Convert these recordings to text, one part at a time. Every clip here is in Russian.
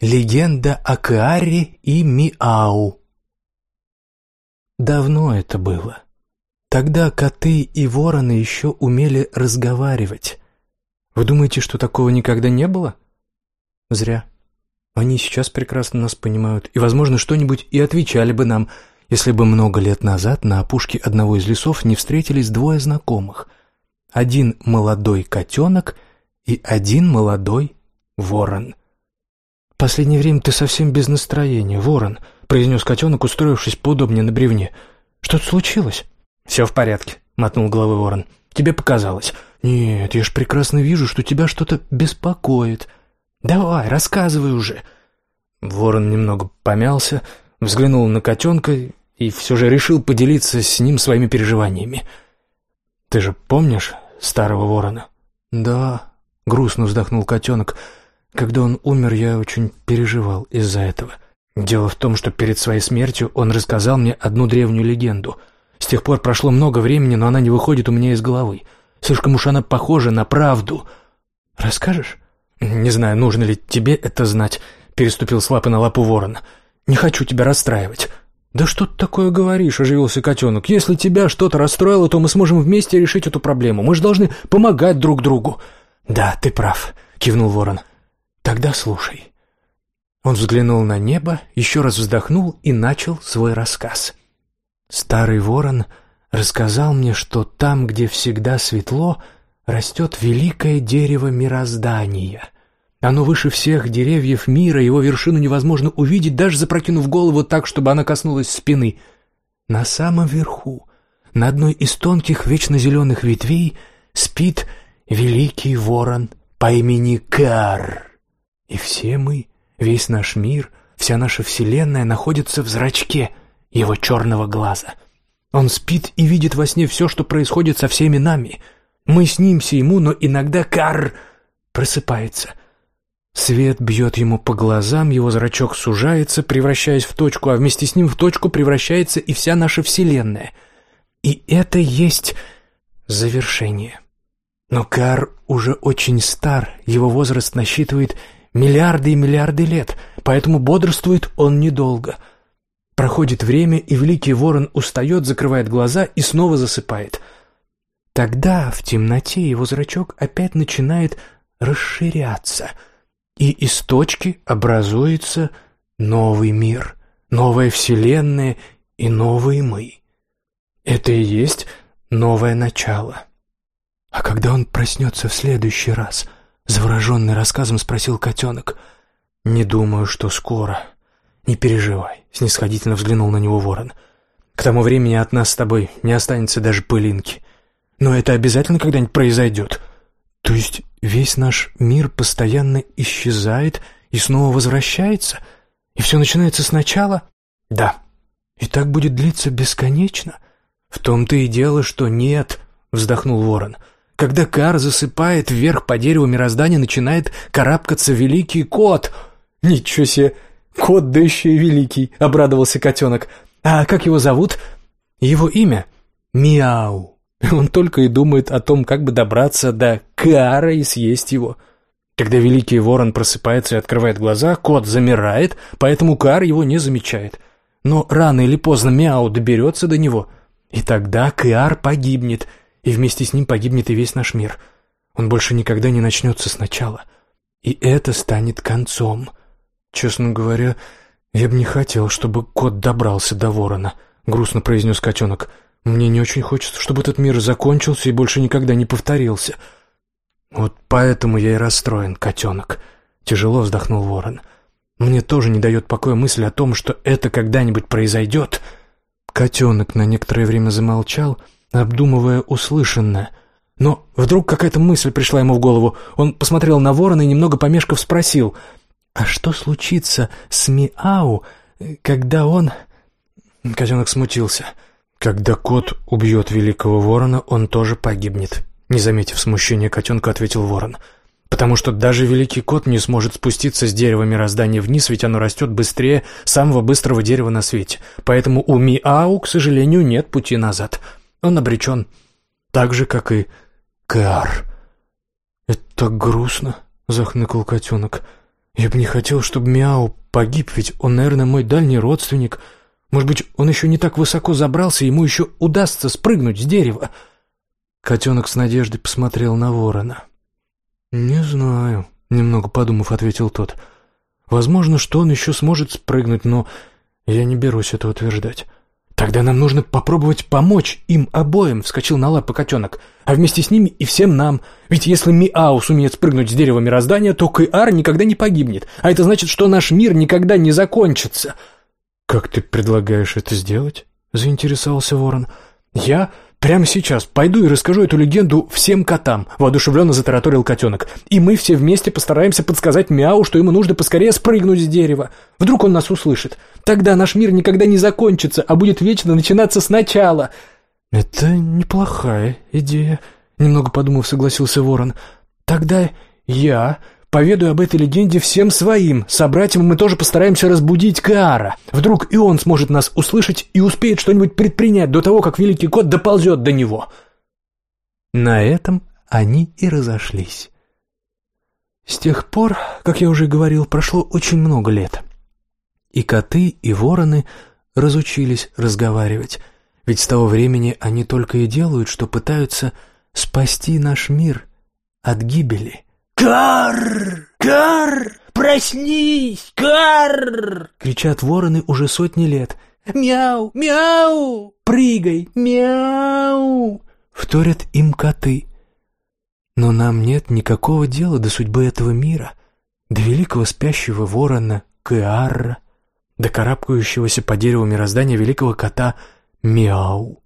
Легенда о Кааре и Миау. Давно это было. Тогда коты и вороны еще умели разговаривать. Вы думаете, что такого никогда не было? Зря. Они сейчас прекрасно нас понимают, и, возможно, что-нибудь и отвечали бы нам, если бы много лет назад на опушке одного из лесов не встретились двое знакомых. Один молодой котенок и один молодой ворон. «Последнее время ты совсем без настроения, ворон», — произнес котенок, устроившись поудобнее на бревне. «Что-то случилось?» «Все в порядке», — мотнул головой ворон. «Тебе показалось». «Нет, я ж прекрасно вижу, что тебя что-то беспокоит. Давай, рассказывай уже». Ворон немного помялся, взглянул на котенка и все же решил поделиться с ним своими переживаниями. «Ты же помнишь старого ворона?» «Да», — грустно вздохнул котенок, — когда он умер, я очень переживал из-за этого. Дело в том, что перед своей смертью он рассказал мне одну древнюю легенду. С тех пор прошло много времени, но она не выходит у меня из головы. Слишком уж она похожа на правду. Расскажешь? Не знаю, нужно ли тебе это знать, переступил с лапы на лапу ворон. Не хочу тебя расстраивать. «Да что ты такое говоришь?» – оживился котенок. «Если тебя что-то расстроило, то мы сможем вместе решить эту проблему. Мы же должны помогать друг другу». «Да, ты прав», – кивнул ворон. Тогда слушай. Он взглянул на небо, еще раз вздохнул и начал свой рассказ. Старый ворон рассказал мне, что там, где всегда светло, растет великое дерево мироздания. Оно выше всех деревьев мира, его вершину невозможно увидеть, даже запрокинув голову так, чтобы она коснулась спины. На самом верху, на одной из тонких вечно зеленых ветвей, спит великий ворон по имени Кар. И все мы, весь наш мир, вся наша вселенная находится в зрачке его черного глаза. Он спит и видит во сне все, что происходит со всеми нами. Мы снимся ему, но иногда Кар просыпается. Свет бьет ему по глазам, его зрачок сужается, превращаясь в точку, а вместе с ним в точку превращается и вся наша вселенная. И это есть завершение. Но Кар уже очень стар, его возраст насчитывает миллиарды и миллиарды лет, поэтому бодрствует он недолго. Проходит время, и великий ворон устает, закрывает глаза и снова засыпает. Тогда в темноте его зрачок опять начинает расширяться, и из точки образуется новый мир, новая вселенная и новые мы. Это и есть новое начало. А когда он проснется в следующий раз — Завороженный рассказом спросил котенок. «Не думаю, что скоро. Не переживай», — снисходительно взглянул на него ворон. «К тому времени от нас с тобой не останется даже пылинки. Но это обязательно когда-нибудь произойдет. То есть весь наш мир постоянно исчезает и снова возвращается? И все начинается сначала?» «Да. И так будет длиться бесконечно?» «В том-то и дело, что нет», — вздохнул ворон. «Ворон». Когда Кар засыпает, вверх по дереву мироздания начинает карабкаться великий кот. Ничего себе, кот да еще и великий, обрадовался котенок. А как его зовут? Его имя? Мяу. Он только и думает о том, как бы добраться до Кара и съесть его. Когда великий ворон просыпается и открывает глаза, кот замирает, поэтому Кар его не замечает. Но рано или поздно Мяу доберется до него, и тогда Кар погибнет — и вместе с ним погибнет и весь наш мир. Он больше никогда не начнется сначала. И это станет концом. Честно говоря, я бы не хотел, чтобы кот добрался до ворона, грустно произнес котенок. Мне не очень хочется, чтобы этот мир закончился и больше никогда не повторился. Вот поэтому я и расстроен, котенок. Тяжело вздохнул ворон. Мне тоже не дает покоя мысль о том, что это когда-нибудь произойдет. Котенок на некоторое время замолчал, — обдумывая услышанное. Но вдруг какая-то мысль пришла ему в голову. Он посмотрел на ворона и, немного помешков, спросил, «А что случится с Миау, когда он...» Котенок смутился. «Когда кот убьет великого ворона, он тоже погибнет», — не заметив смущения котенка, ответил ворон. «Потому что даже великий кот не сможет спуститься с дерева мироздания вниз, ведь оно растет быстрее самого быстрого дерева на свете. Поэтому у Миау, к сожалению, нет пути назад». Он обречен, так же, как и Кар. «Это так грустно», — захныкал котенок. Я бы не хотел, чтобы Мяу погиб, ведь он, наверное, мой дальний родственник. Может быть, он еще не так высоко забрался, ему еще удастся спрыгнуть с дерева. Котенок с надеждой посмотрел на ворона. «Не знаю», — немного подумав, ответил тот. «Возможно, что он еще сможет спрыгнуть, но я не берусь это утверждать». «Тогда нам нужно попробовать помочь им обоим», — вскочил на лапы котенок. «А вместе с ними и всем нам. Ведь если Миау сумеет спрыгнуть с дерева мироздания, то Кайар никогда не погибнет. А это значит, что наш мир никогда не закончится». «Как ты предлагаешь это сделать?» — заинтересовался ворон. «Я прямо сейчас пойду и расскажу эту легенду всем котам», — воодушевленно затараторил котенок. «И мы все вместе постараемся подсказать Мяу, что ему нужно поскорее спрыгнуть с дерева. Вдруг он нас услышит. Тогда наш мир никогда не закончится, а будет вечно начинаться сначала». «Это неплохая идея», — немного подумав, согласился ворон. «Тогда я Поведаю об этой легенде всем своим. Собратьям мы тоже постараемся разбудить Каара. Вдруг и он сможет нас услышать и успеет что-нибудь предпринять до того, как Великий Кот доползет до него». На этом они и разошлись. С тех пор, как я уже говорил, прошло очень много лет. И коты, и вороны разучились разговаривать, ведь с того времени они только и делают, что пытаются спасти наш мир от гибели. «Карр! Карр! Проснись! Карр!» Кричат вороны уже сотни лет. «Мяу! Мяу! Прыгай! Мяу!» Вторят им коты. Но нам нет никакого дела до судьбы этого мира, до великого спящего ворона Кеарра, до карабкающегося по дереву мироздания великого кота Мяу.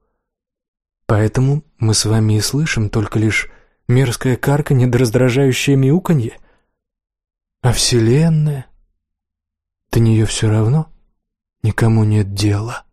Поэтому мы с вами и слышим только лишь мерзкое карканье да раздражающее мяуканье. А Вселенная? До нее все равно никому нет дела.